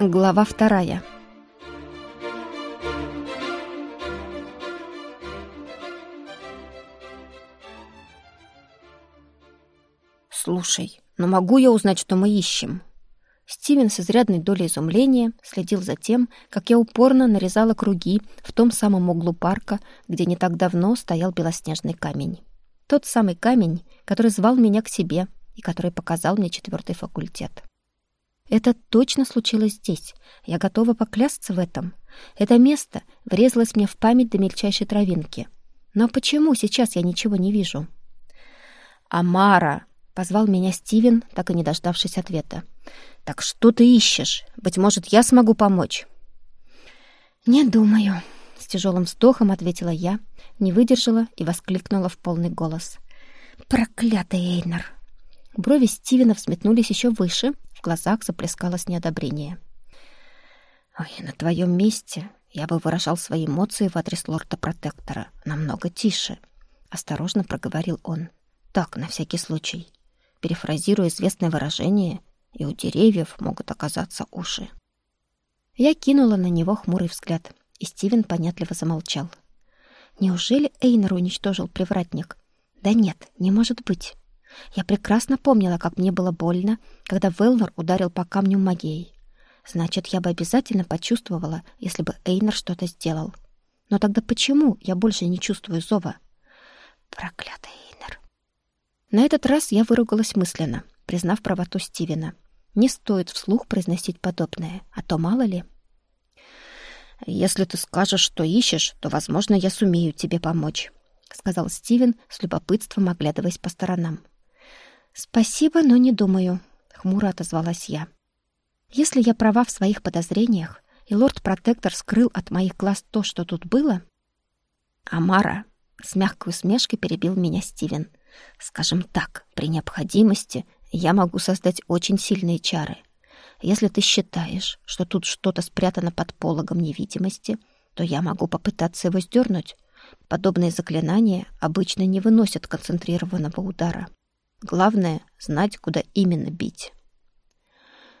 Глава вторая. «Слушай, но могу я узнать, что мы ищем?» Стивен с изрядной долей изумления следил за тем, как я упорно нарезала круги в том самом углу парка, где не так давно стоял белоснежный камень. Тот самый камень, который звал меня к себе и который показал мне четвертый факультет. Это точно случилось здесь. Я готова поклясться в этом. Это место врезалось мне в память до мельчайшей травинки. Но почему сейчас я ничего не вижу? «Амара!» — позвал меня Стивен, так и не дождавшись ответа. «Так что ты ищешь? Быть может, я смогу помочь?» «Не думаю», — с тяжелым вздохом ответила я, не выдержала и воскликнула в полный голос. «Проклятый Эйнер!» Брови Стивена взметнулись еще выше, в глазах заплескалось неодобрение. «Ой, на твоем месте я бы выражал свои эмоции в адрес лорда-протектора намного тише», — осторожно проговорил он. «Так, на всякий случай. Перефразируя известное выражение, и у деревьев могут оказаться уши». Я кинула на него хмурый взгляд, и Стивен понятливо замолчал. Неужели Эйнер уничтожил привратник? Да нет, не может быть. Я прекрасно помнила, как мне было больно, когда Велнер ударил по камню магией. Значит, я бы обязательно почувствовала, если бы Эйнер что-то сделал. Но тогда почему я больше не чувствую зова? Проклятый Эйнер. На этот раз я выругалась мысленно, признав правоту Стивена. Не стоит вслух произносить подобное, а то мало ли. «Если ты скажешь, что ищешь, то, возможно, я сумею тебе помочь», — сказал Стивен, с любопытством оглядываясь по сторонам. «Спасибо, но не думаю», — хмуро отозвалась я. «Если я права в своих подозрениях, и лорд-протектор скрыл от моих глаз то, что тут было...» «Амара», — с мягкой усмешкой перебил меня Стивен, «скажем так, при необходимости я могу создать очень сильные чары. Если ты считаешь, что тут что-то спрятано под пологом невидимости, то я могу попытаться его сдернуть. Подобные заклинания обычно не выносят концентрированного удара. Главное — знать, куда именно бить.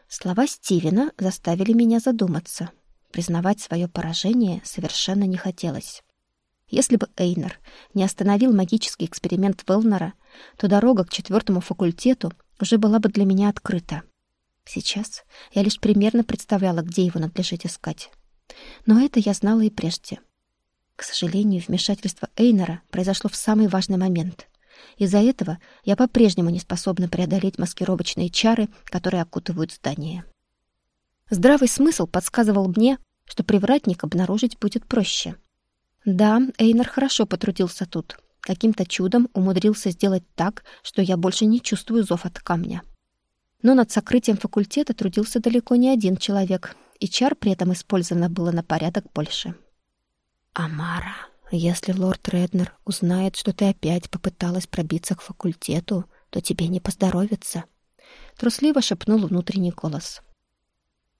Слова Стивена заставили меня задуматься. Признавать свое поражение совершенно не хотелось. Если бы Эйнер не остановил магический эксперимент Велнера, то дорога к четвертому факультету уже была бы для меня открыта. Сейчас я лишь примерно представляла, где его надлежит искать. Но это я знала и прежде. К сожалению, вмешательство Эйнера произошло в самый важный момент. Из-за этого я по-прежнему не способна преодолеть маскировочные чары, которые окутывают здание. Здравый смысл подсказывал мне, что привратник обнаружить будет проще. Да, Эйнер хорошо потрудился тут. Каким-то чудом умудрился сделать так, что я больше не чувствую зов от камня. Но над сокрытием факультета трудился далеко не один человек, и чар при этом использовано было на порядок больше. «Амара», если лорд Реднер узнает, что ты опять попыталась пробиться к факультету, то тебе не поздоровится. Трусливо шепнул внутренний голос.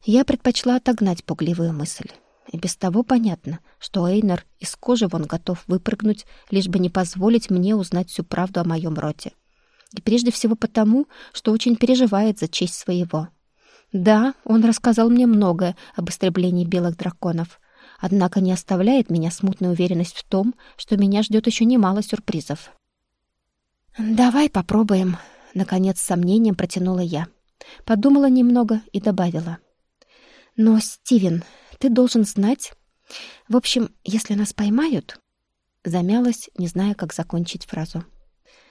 Я предпочла отогнать пугливую мысль. И без того понятно, что Эйнер из кожи вон готов выпрыгнуть, лишь бы не позволить мне узнать всю правду о моем роде. И прежде всего потому, что очень переживает за честь своего. Да, он рассказал мне многое об истреблении белых драконов, однако не оставляет меня смутная уверенность в том, что меня ждет еще немало сюрпризов. «Давай попробуем», — наконец с сомнением протянула я. Подумала немного и добавила. «Но, Стивен, ты должен знать... В общем, если нас поймают...» Замялась, не зная, как закончить фразу.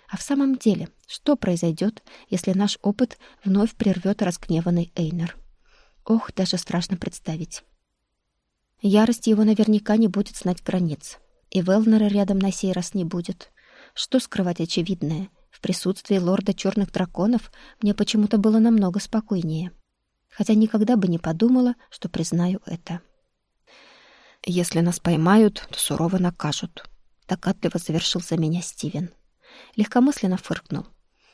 А в самом деле, что произойдет, если наш опыт вновь прервет разгневанный Эйнер? Ох, даже страшно представить. Ярость его наверняка не будет знать границ. И Велнера рядом на сей раз не будет. Что скрывать очевидное? В присутствии лорда черных драконов мне почему-то было намного спокойнее. Хотя никогда бы не подумала, что признаю это. «Если нас поймают, то сурово накажут», — докатливо завершил за меня Стивен. Легкомысленно фыркнул.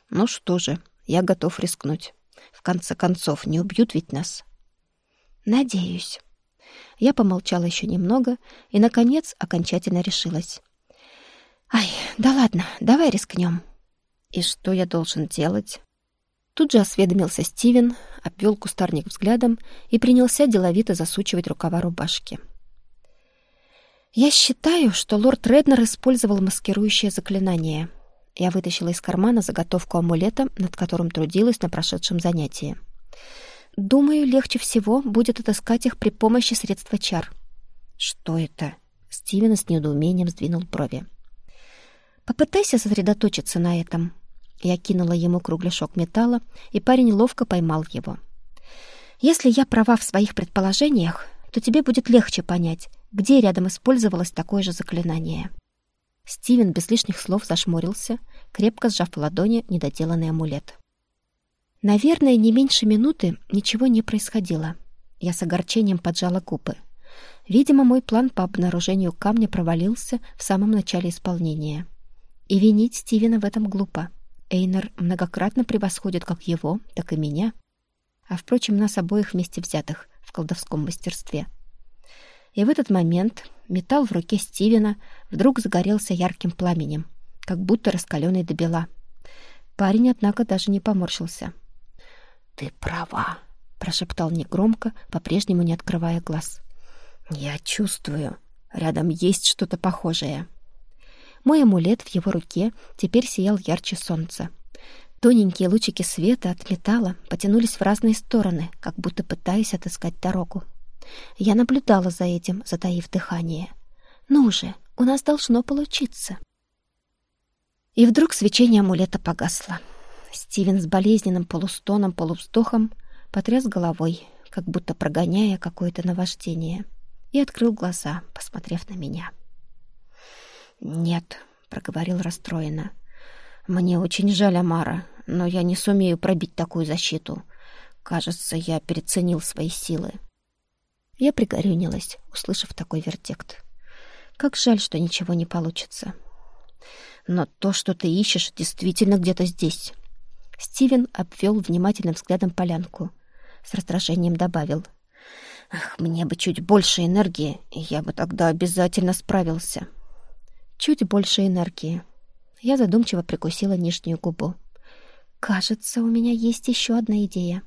«Ну что же, я готов рискнуть. В конце концов, не убьют ведь нас?» «Надеюсь». Я помолчала еще немного и, наконец, окончательно решилась. «Ай, да ладно, давай рискнем». «И что я должен делать?» Тут же осведомился Стивен, обвел кустарник взглядом и принялся деловито засучивать рукава рубашки. «Я считаю, что лорд Реднер использовал маскирующее заклинание». Я вытащила из кармана заготовку амулета, над которым трудилась на прошедшем занятии. «Думаю, легче всего будет отыскать их при помощи средства чар». «Что это?» Стивен с недоумением сдвинул брови. «Попытайся сосредоточиться на этом». Я кинула ему кругляшок металла, и парень ловко поймал его. «Если я права в своих предположениях, то тебе будет легче понять, где рядом использовалось такое же заклинание». Стивен без лишних слов зашмурился, крепко сжав в ладони недоделанный амулет. Наверное, не меньше минуты ничего не происходило. Я с огорчением поджала губы. Видимо, мой план по обнаружению камня провалился в самом начале исполнения. И винить Стивена в этом глупо. Эйнер многократно превосходит как его, так и меня. А, впрочем, нас обоих вместе взятых в колдовском мастерстве. И в этот момент металл в руке Стивена вдруг загорелся ярким пламенем, как будто раскаленный до бела. Парень, однако, даже не поморщился. «Ты права», — прошептал негромко, по-прежнему не открывая глаз. «Я чувствую. Рядом есть что-то похожее». Мой амулет в его руке теперь сиял ярче солнца. Тоненькие лучики света от металла потянулись в разные стороны, как будто пытаясь отыскать дорогу. Я наблюдала за этим, затаив дыхание. «Ну же, у нас должно получиться!» И вдруг свечение амулета погасло. Стивен с болезненным полустоном, полувздохом потряс головой, как будто прогоняя какое-то наваждение, и открыл глаза, посмотрев на меня. «Нет», — проговорил расстроенно. «Мне очень жаль Амара, но я не сумею пробить такую защиту. Кажется, я переценил свои силы». Я пригорюнилась, услышав такой вердикт. Как жаль, что ничего не получится. Но то, что ты ищешь, действительно где-то здесь. Стивен обвел внимательным взглядом полянку. С раздражением добавил. «Ах, мне бы чуть больше энергии, я бы тогда обязательно справился». Чуть больше энергии. Я задумчиво прикусила нижнюю губу. Кажется, у меня есть еще одна идея.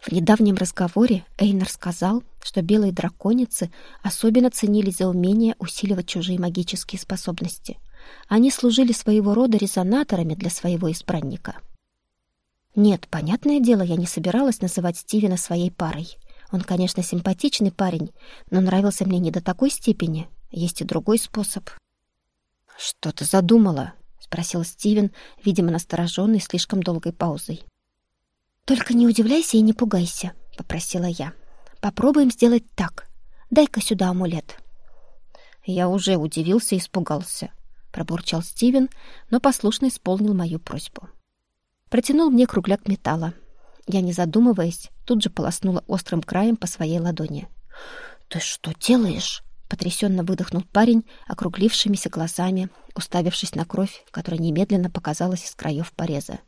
В недавнем разговоре Эйнер сказал, что белые драконицы особенно ценились за умение усиливать чужие магические способности. Они служили своего рода резонаторами для своего избранника. Нет, понятное дело, я не собиралась называть Стивена своей парой. Он, конечно, симпатичный парень, но нравился мне не до такой степени. Есть и другой способ. «Что ты задумала?» — спросил Стивен, видимо, настороженный слишком долгой паузой. «Только не удивляйся и не пугайся», — попросила я. «Попробуем сделать так. Дай-ка сюда амулет». Я уже удивился и испугался, — пробурчал Стивен, но послушно исполнил мою просьбу. Протянул мне кругляк металла. Я, не задумываясь, тут же полоснула острым краем по своей ладони. «Ты что делаешь?» Потрясенно выдохнул парень, округлившимися глазами, уставившись на кровь, которая немедленно показалась из краев пореза.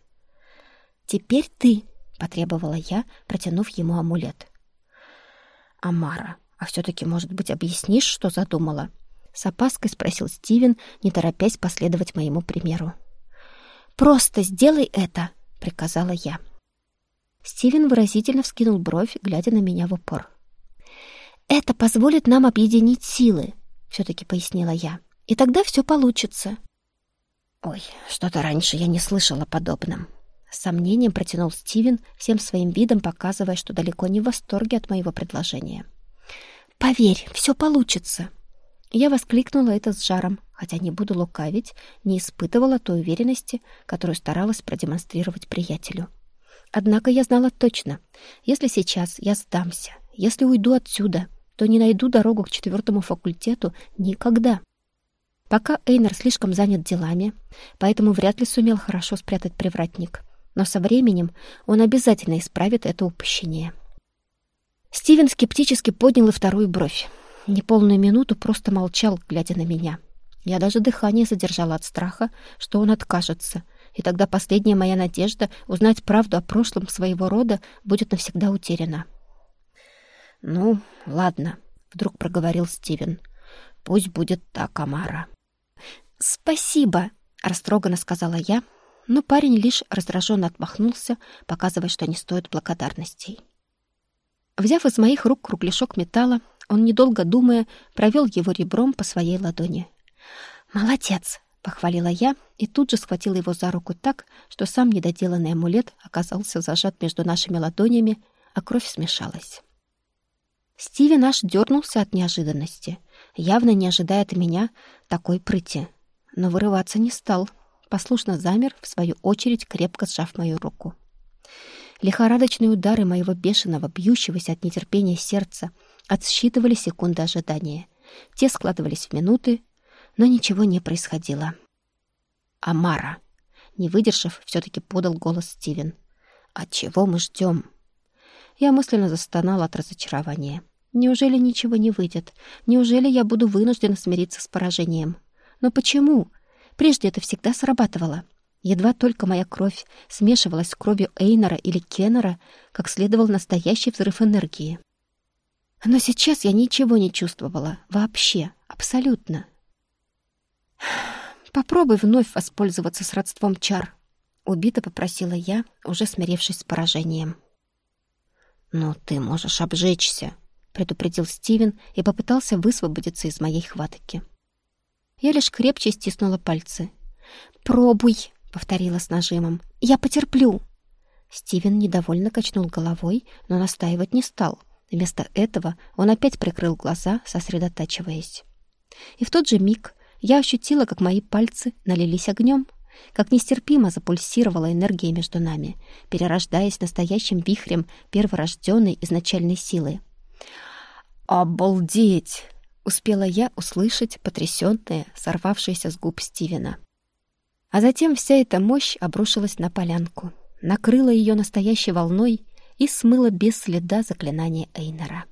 «Теперь ты!» — потребовала я, протянув ему амулет. «Амара, а все-таки, может быть, объяснишь, что задумала?» С опаской спросил Стивен, не торопясь последовать моему примеру. «Просто сделай это!» — приказала я. Стивен выразительно вскинул бровь, глядя на меня в упор. «Это позволит нам объединить силы», — все-таки пояснила я. «И тогда все получится». «Ой, что-то раньше я не слышала о подобном». С сомнением протянул Стивен, всем своим видом показывая, что далеко не в восторге от моего предложения. «Поверь, все получится!» Я воскликнула это с жаром, хотя не буду лукавить, не испытывала той уверенности, которую старалась продемонстрировать приятелю. Однако я знала точно, если сейчас я сдамся, если уйду отсюда, то не найду дорогу к четвертому факультету никогда. Пока Эйнер слишком занят делами, поэтому вряд ли сумел хорошо спрятать привратник. Но со временем он обязательно исправит это упущение. Стивен скептически поднял и вторую бровь. Неполную минуту просто молчал, глядя на меня. Я даже дыхание задержала от страха, что он откажется, и тогда последняя моя надежда узнать правду о прошлом своего рода будет навсегда утеряна. «Ну, ладно», — вдруг проговорил Стивен. «Пусть будет так, Амара». «Спасибо», — растроганно сказала я, но парень лишь раздраженно отмахнулся, показывая, что не стоит благодарностей. Взяв из моих рук кругляшок металла, он, недолго думая, провел его ребром по своей ладони. «Молодец!» — похвалила я и тут же схватила его за руку так, что сам недоделанный амулет оказался зажат между нашими ладонями, а кровь смешалась. Стивен аж дернулся от неожиданности, явно не ожидая от меня такой прыти. Но вырываться не стал, послушно замер, в свою очередь крепко сжав мою руку. Лихорадочные удары моего бешеного, бьющегося от нетерпения сердца отсчитывали секунды ожидания. Те складывались в минуты, но ничего не происходило. «Амара!» Не выдержав, все таки подал голос Стивен. «От чего мы ждем? Я мысленно застонала от разочарования. Неужели ничего не выйдет? Неужели я буду вынуждена смириться с поражением? Но почему? Прежде это всегда срабатывало. Едва только моя кровь смешивалась с кровью Эйнора или Кеннера, как следовал настоящий взрыв энергии. Но сейчас я ничего не чувствовала. Вообще. Абсолютно. Попробуй вновь воспользоваться сродством чар. Убито попросила я, уже смирившись с поражением. «Но ты можешь обжечься», — предупредил Стивен и попытался высвободиться из моей хватки. Я лишь крепче стиснула пальцы. «Пробуй», — повторила с нажимом. «Я потерплю». Стивен недовольно качнул головой, но настаивать не стал. Вместо этого он опять прикрыл глаза, сосредотачиваясь. И в тот же миг я ощутила, как мои пальцы налились огнем, как нестерпимо запульсировала энергия между нами, перерождаясь настоящим вихрем перворожденной изначальной силы. «Обалдеть!» — успела я услышать потрясённое, сорвавшееся с губ Стивена. А затем вся эта мощь обрушилась на полянку, накрыла ее настоящей волной и смыла без следа заклинание Эйнера.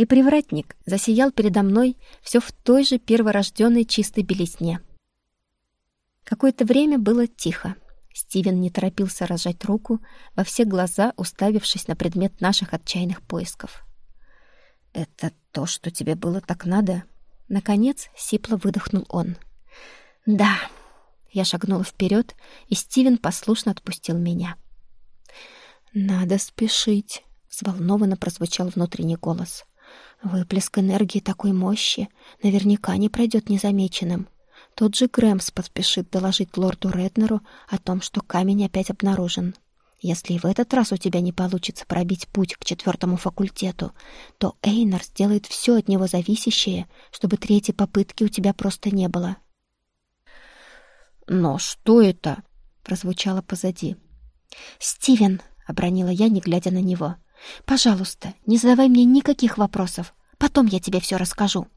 И привратник засиял передо мной все в той же перворожденной чистой белизне. Какое-то время было тихо. Стивен не торопился разжать руку, во все глаза уставившись на предмет наших отчаянных поисков. «Это то, что тебе было так надо?» Наконец сипло выдохнул он. «Да». Я шагнула вперед, и Стивен послушно отпустил меня. «Надо спешить», — взволнованно прозвучал внутренний голос. «Выплеск энергии такой мощи наверняка не пройдет незамеченным. Тот же Грэмс поспешит доложить лорду Реднеру о том, что камень опять обнаружен. Если и в этот раз у тебя не получится пробить путь к четвертому факультету, то Эйнар сделает все от него зависящее, чтобы третьей попытки у тебя просто не было». «Но что это?» — прозвучало позади. «Стивен!» обронила я, не глядя на него. Пожалуйста, не задавай мне никаких вопросов. Потом я тебе все расскажу.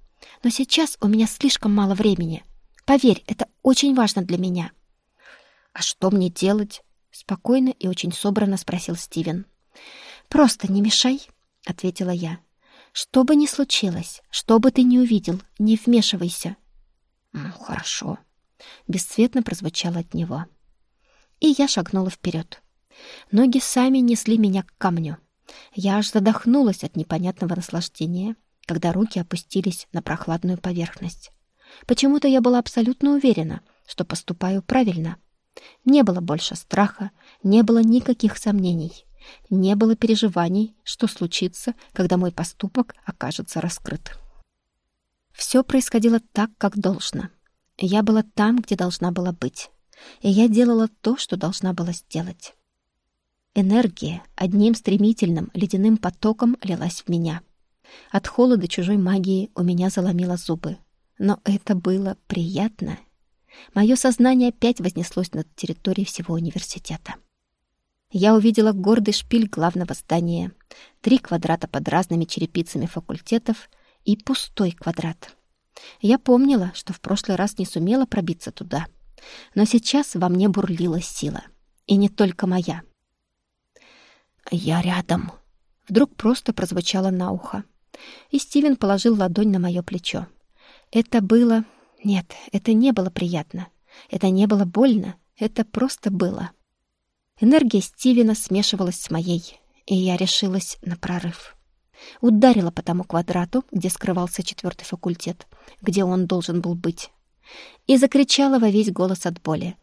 Но сейчас у меня слишком мало времени. Поверь, это очень важно для меня. А что мне делать? спокойно и очень собрано спросил Стивен. Просто не мешай, ответила я. Что бы ни случилось, что бы ты ни увидел, не вмешивайся. Ну, хорошо, бесцветно прозвучало от него. И я шагнула вперед. Ноги сами несли меня к камню. Я аж задохнулась от непонятного наслаждения, когда руки опустились на прохладную поверхность. Почему-то я была абсолютно уверена, что поступаю правильно. Не было больше страха, не было никаких сомнений, не было переживаний, что случится, когда мой поступок окажется раскрыт. Все происходило так, как должно. Я была там, где должна была быть, и я делала то, что должна была сделать. Энергия одним стремительным ледяным потоком лилась в меня. От холода чужой магии у меня заломило зубы. Но это было приятно. Мое сознание опять вознеслось над территорией всего университета. Я увидела гордый шпиль главного здания, три квадрата под разными черепицами факультетов и пустой квадрат. Я помнила, что в прошлый раз не сумела пробиться туда. Но сейчас во мне бурлила сила. И не только моя — «Я рядом», — вдруг просто прозвучало на ухо. И Стивен положил ладонь на мое плечо. Это было... Нет, это не было приятно. Это не было больно. Это просто было. Энергия Стивена смешивалась с моей, и я решилась на прорыв. Ударила по тому квадрату, где скрывался четвертый факультет, где он должен был быть. И закричала во весь голос от боли.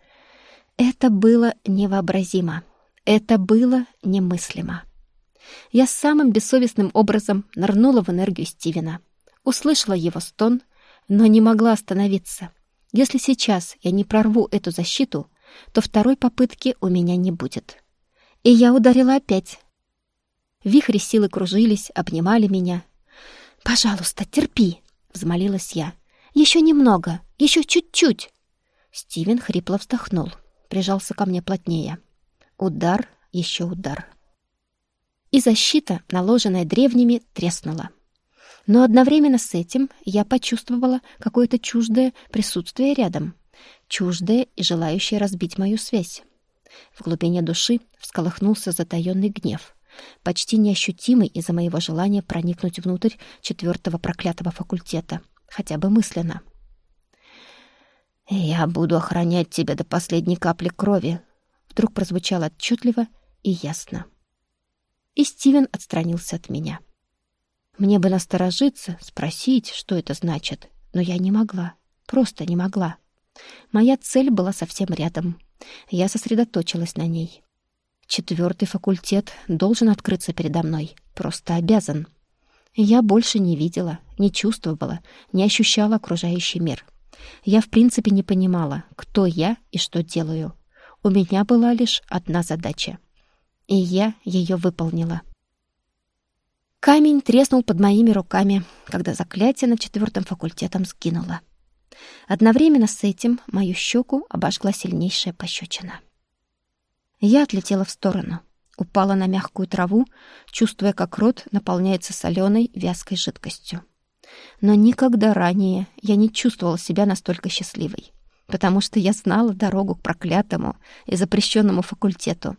Это было невообразимо. Это было немыслимо. Я самым бессовестным образом нырнула в энергию Стивена. Услышала его стон, но не могла остановиться. Если сейчас я не прорву эту защиту, то второй попытки у меня не будет. И я ударила опять. Вихри силы кружились, обнимали меня. «Пожалуйста, терпи!» — взмолилась я. «Еще немного, еще чуть-чуть!» Стивен хрипло вздохнул, прижался ко мне плотнее. Удар, еще удар. И защита, наложенная древними, треснула. Но одновременно с этим я почувствовала какое-то чуждое присутствие рядом. Чуждое и желающее разбить мою связь. В глубине души всколыхнулся затаённый гнев, почти неощутимый из-за моего желания проникнуть внутрь четвертого проклятого факультета, хотя бы мысленно. «Я буду охранять тебя до последней капли крови», вдруг прозвучало отчетливо и ясно. И Стивен отстранился от меня. Мне бы насторожиться, спросить, что это значит, но я не могла, просто не могла. Моя цель была совсем рядом. Я сосредоточилась на ней. Четвертый факультет должен открыться передо мной, просто обязан. Я больше не видела, не чувствовала, не ощущала окружающий мир. Я в принципе не понимала, кто я и что делаю. У меня была лишь одна задача. И я ее выполнила. Камень треснул под моими руками, когда заклятие над четвертым факультетом сгинуло. Одновременно с этим мою щеку обожгла сильнейшая пощечина. Я отлетела в сторону, упала на мягкую траву, чувствуя, как рот наполняется соленой вязкой жидкостью. Но никогда ранее я не чувствовала себя настолько счастливой, потому что я знала дорогу к проклятому и запрещенному факультету.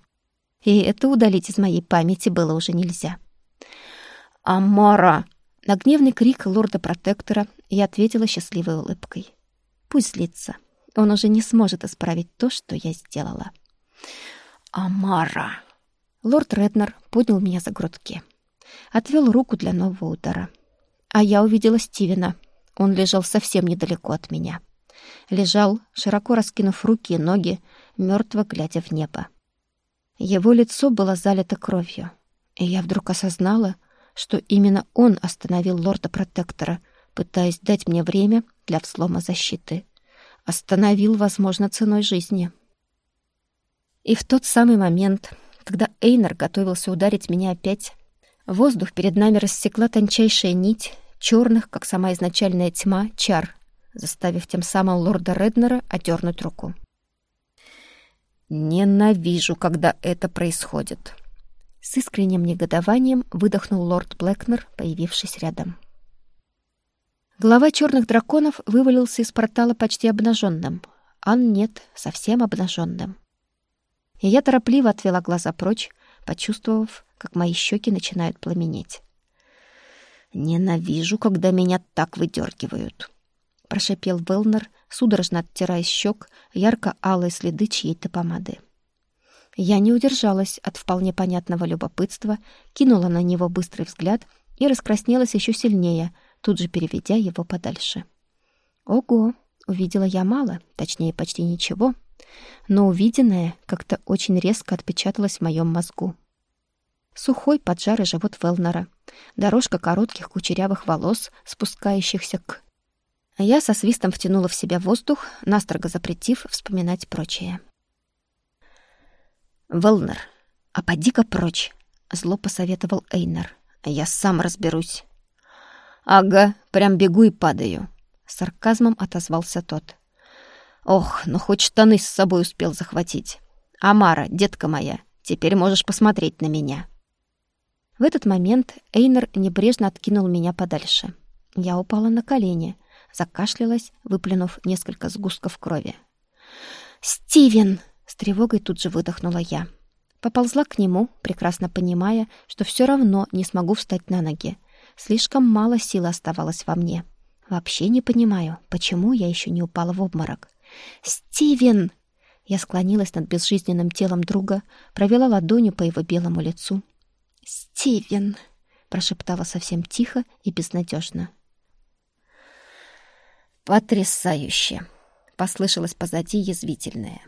И это удалить из моей памяти было уже нельзя. «Амара!» На гневный крик лорда-протектора я ответила счастливой улыбкой. Пусть злится. Он уже не сможет исправить то, что я сделала. «Амара!» Лорд Реднер поднял меня за грудки. Отвел руку для нового удара. А я увидела Стивена. Он лежал совсем недалеко от меня. Лежал, широко раскинув руки и ноги, мертво глядя в небо. Его лицо было залито кровью. И я вдруг осознала, что именно он остановил лорда-протектора, пытаясь дать мне время для взлома защиты. Остановил, возможно, ценой жизни. И в тот самый момент, когда Эйнер готовился ударить меня опять, воздух перед нами рассекла тончайшая нить черных, как сама изначальная тьма, чар, заставив тем самым лорда Реднера отдернуть руку. «Ненавижу, когда это происходит», с искренним негодованием выдохнул лорд Блэкнер, появившись рядом. Глава черных драконов вывалился из портала почти обнаженным. Ан нет, совсем обнаженным. И я торопливо отвела глаза прочь, почувствовав, как мои щеки начинают пламенеть. «Ненавижу, когда меня так выдергивают», — прошипел Велнер, судорожно оттирая щек ярко-алые следы чьей-то помады. Я не удержалась от вполне понятного любопытства, кинула на него быстрый взгляд и раскраснелась еще сильнее, тут же переведя его подальше. Ого, увидела я мало, точнее, почти ничего, но увиденное как-то очень резко отпечаталось в моем мозгу. Сухой поджарый живот Велнера, дорожка коротких кучерявых волос, спускающихся к... Я со свистом втянула в себя воздух, настрого запретив вспоминать прочее. «Велнер, а поди-ка прочь», — зло посоветовал Эйнер. «Я сам разберусь». «Ага, прям бегу и падаю», — сарказмом отозвался тот. «Ох, ну хоть штаны с собой успел захватить. Амара, детка моя, теперь можешь посмотреть на меня». В этот момент Эйнер небрежно откинул меня подальше. Я упала на колени, закашлялась, выплюнув несколько сгустков крови. «Стивен!» С тревогой тут же выдохнула я. Поползла к нему, прекрасно понимая, что все равно не смогу встать на ноги. Слишком мало силы оставалось во мне. Вообще не понимаю, почему я еще не упала в обморок. «Стивен!» Я склонилась над безжизненным телом друга, провела ладонью по его белому лицу. «Стивен!» — прошептала совсем тихо и безнадежно. «Потрясающе!» — послышалось позади язвительное.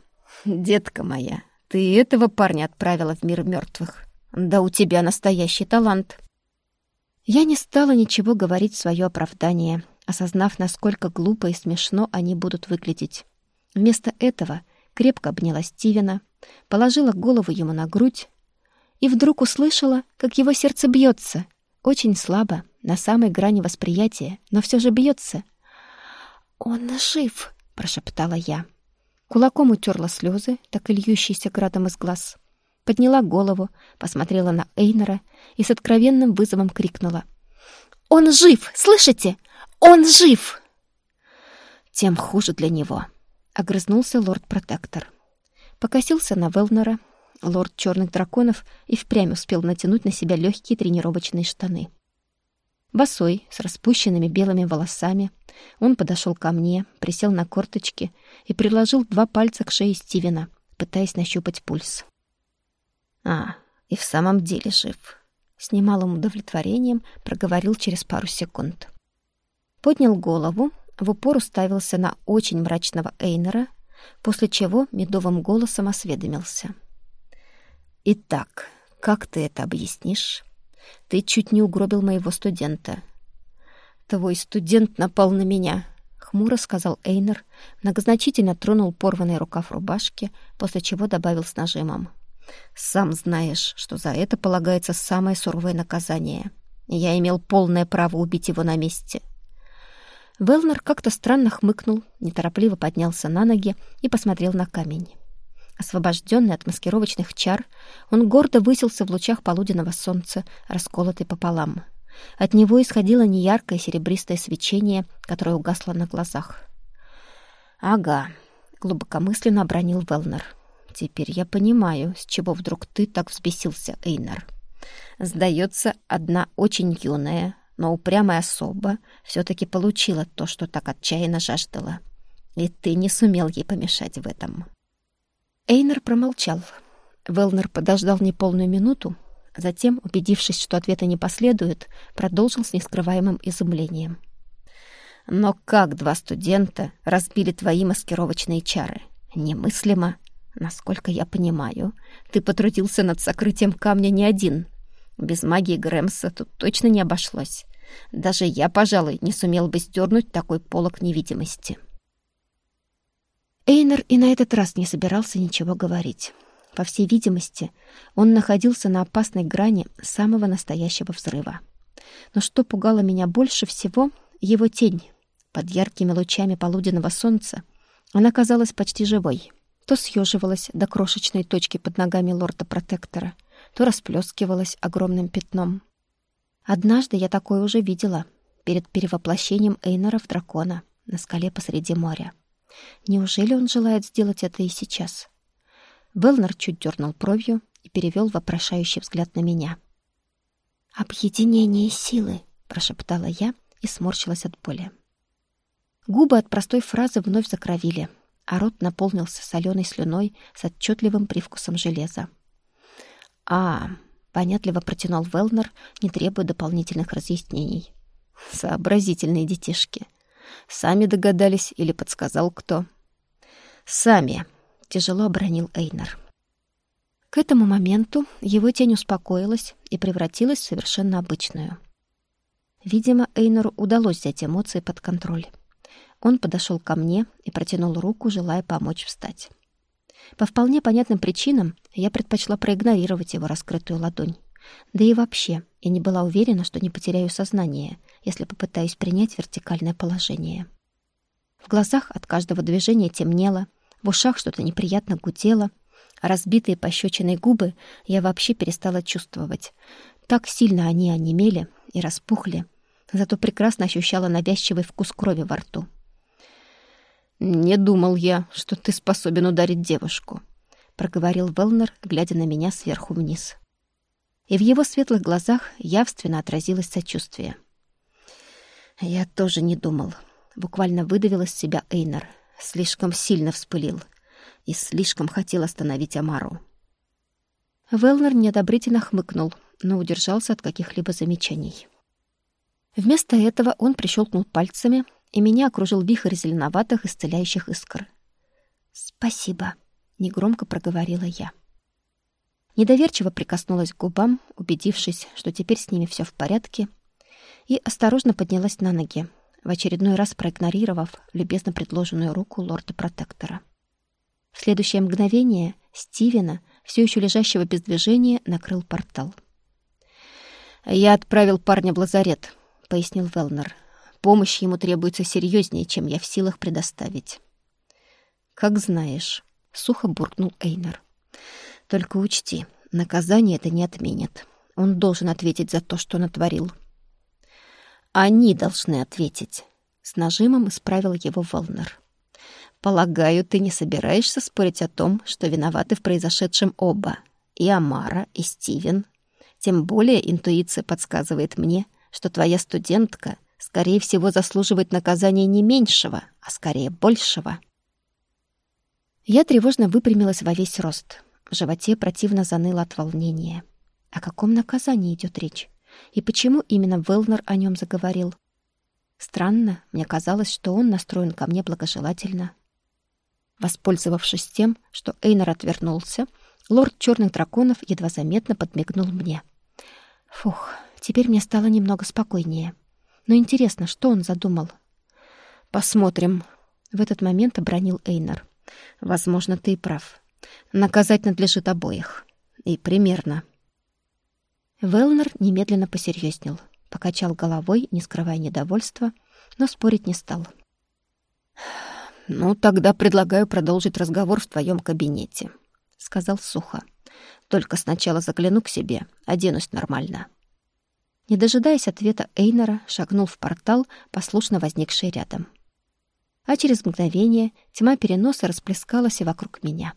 Детка моя, ты этого парня отправила в мир мертвых. Да у тебя настоящий талант. Я не стала ничего говорить в свое оправдание, осознав, насколько глупо и смешно они будут выглядеть. Вместо этого крепко обняла Стивена, положила голову ему на грудь и вдруг услышала, как его сердце бьется, очень слабо, на самой грани восприятия, но все же бьется. «Он жив!» — прошептала я. Кулаком утерла слезы, так и льющиеся градом из глаз. Подняла голову, посмотрела на Эйнера и с откровенным вызовом крикнула. «Он жив! Слышите? Он жив!» Тем хуже для него. Огрызнулся лорд-протектор. Покосился на Велнера. Лорд черных драконов и впрямь успел натянуть на себя легкие тренировочные штаны. Босой, с распущенными белыми волосами, он подошел ко мне, присел на корточки и приложил два пальца к шее Стивена, пытаясь нащупать пульс. «А, и в самом деле жив», — с немалым удовлетворением проговорил через пару секунд. Поднял голову, в упор уставился на очень мрачного Эйнера, после чего медовым голосом осведомился. «Итак, как ты это объяснишь? Ты чуть не угробил моего студента». «Твой студент напал на меня», — хмуро сказал Эйнер, многозначительно тронул порванный рукав рубашки, после чего добавил с нажимом. «Сам знаешь, что за это полагается самое суровое наказание. Я имел полное право убить его на месте». Велнер как-то странно хмыкнул, неторопливо поднялся на ноги и посмотрел на камень. Освобожденный от маскировочных чар, он гордо высился в лучах полуденного солнца, расколотый пополам. От него исходило неяркое серебристое свечение, которое угасло на глазах. «Ага», — глубокомысленно обронил Велнер. «Теперь я понимаю, с чего вдруг ты так взбесился, Эйнар. Сдается, одна очень юная, но упрямая особа все-таки получила то, что так отчаянно жаждала. И ты не сумел ей помешать в этом. Эйнер промолчал. Велнер подождал неполную минуту, затем, убедившись, что ответа не последует, продолжил с нескрываемым изумлением. «Но как два студента разбили твои маскировочные чары? Немыслимо. Насколько я понимаю, ты потрудился над сокрытием камня не один, без магии Грэмса тут точно не обошлось. Даже я, пожалуй, не сумел бы сдернуть такой полог невидимости. Эйнер и на этот раз не собирался ничего говорить. По всей видимости, он находился на опасной грани самого настоящего взрыва. Но что пугало меня больше всего — его тень. Под яркими лучами полуденного солнца она казалась почти живой. То съеживалась до крошечной точки под ногами лорда-протектора, то расплескивалась огромным пятном. Однажды я такое уже видела перед перевоплощением Эйнора в дракона на скале посреди моря. Неужели он желает сделать это и сейчас? Велнер чуть дернул бровью и перевел вопрошающий взгляд на меня. «Объединение силы», — прошептала я и сморщилась от боли. Губы от простой фразы вновь закровили, а рот наполнился соленой слюной с отчетливым привкусом железа. «А, — понятливо протянул Велнер, не требуя дополнительных разъяснений. «Сообразительные детишки. Сами догадались или подсказал кто?» «Сами», — тяжело обронил Эйнер. К этому моменту его тень успокоилась и превратилась в совершенно обычную. Видимо, Эйнеру удалось взять эмоции под контроль. Он подошел ко мне и протянул руку, желая помочь встать. По вполне понятным причинам я предпочла проигнорировать его раскрытую ладонь. Да и вообще, я не была уверена, что не потеряю сознание, если попытаюсь принять вертикальное положение. В глазах от каждого движения темнело, в ушах что-то неприятно гудело, а разбитые пощечиной губы я вообще перестала чувствовать. Так сильно они онемели и распухли, зато прекрасно ощущала навязчивый вкус крови во рту. «Не думал я, что ты способен ударить девушку», — проговорил Велнер, глядя на меня сверху вниз. И в его светлых глазах явственно отразилось сочувствие. «Я тоже не думал», — буквально выдавил из себя Эйнер. Слишком сильно вспылил и слишком хотел остановить Амару. Велнер неодобрительно хмыкнул, но удержался от каких-либо замечаний. Вместо этого он прищелкнул пальцами, и меня окружил вихрь зеленоватых исцеляющих искр. «Спасибо», — негромко проговорила я. Недоверчиво прикоснулась к губам, убедившись, что теперь с ними все в порядке, и осторожно поднялась на ноги, в очередной раз проигнорировав любезно предложенную руку лорда-протектора. В следующее мгновение Стивена, все еще лежащего без движения, накрыл портал. «Я отправил парня в лазарет», — пояснил Велнер. «Помощь ему требуется серьезнее, чем я в силах предоставить». «Как знаешь», — сухо буркнул Эйнер. «Только учти, наказание это не отменит. Он должен ответить за то, что натворил». «Они должны ответить», — с нажимом исправил его Велнер. «Полагаю, ты не собираешься спорить о том, что виноваты в произошедшем оба, и Амара, и Стивен, тем более интуиция подсказывает мне, что твоя студентка, скорее всего, заслуживает наказания не меньшего, а скорее большего. Я тревожно выпрямилась во весь рост. В животе противно заныло от волнения. О каком наказании идет речь? И почему именно Велнер о нем заговорил? Странно, мне казалось, что он настроен ко мне благожелательно. Воспользовавшись тем, что Эйнер отвернулся, лорд черных драконов едва заметно подмигнул мне — Фух, теперь мне стало немного спокойнее. Но интересно, что он задумал? Посмотрим. В этот момент обронил Эйнар. Возможно, ты и прав. Наказать надлежит обоих. И примерно. Велнер немедленно посерьезнел, покачал головой, не скрывая недовольства, но спорить не стал. «Ну, тогда предлагаю продолжить разговор в твоем кабинете», — сказал сухо. Только сначала загляну к себе, оденусь нормально. Не дожидаясь ответа Эйнора, шагнул в портал, послушно возникший рядом. А через мгновение тьма переноса расплескалась и вокруг меня.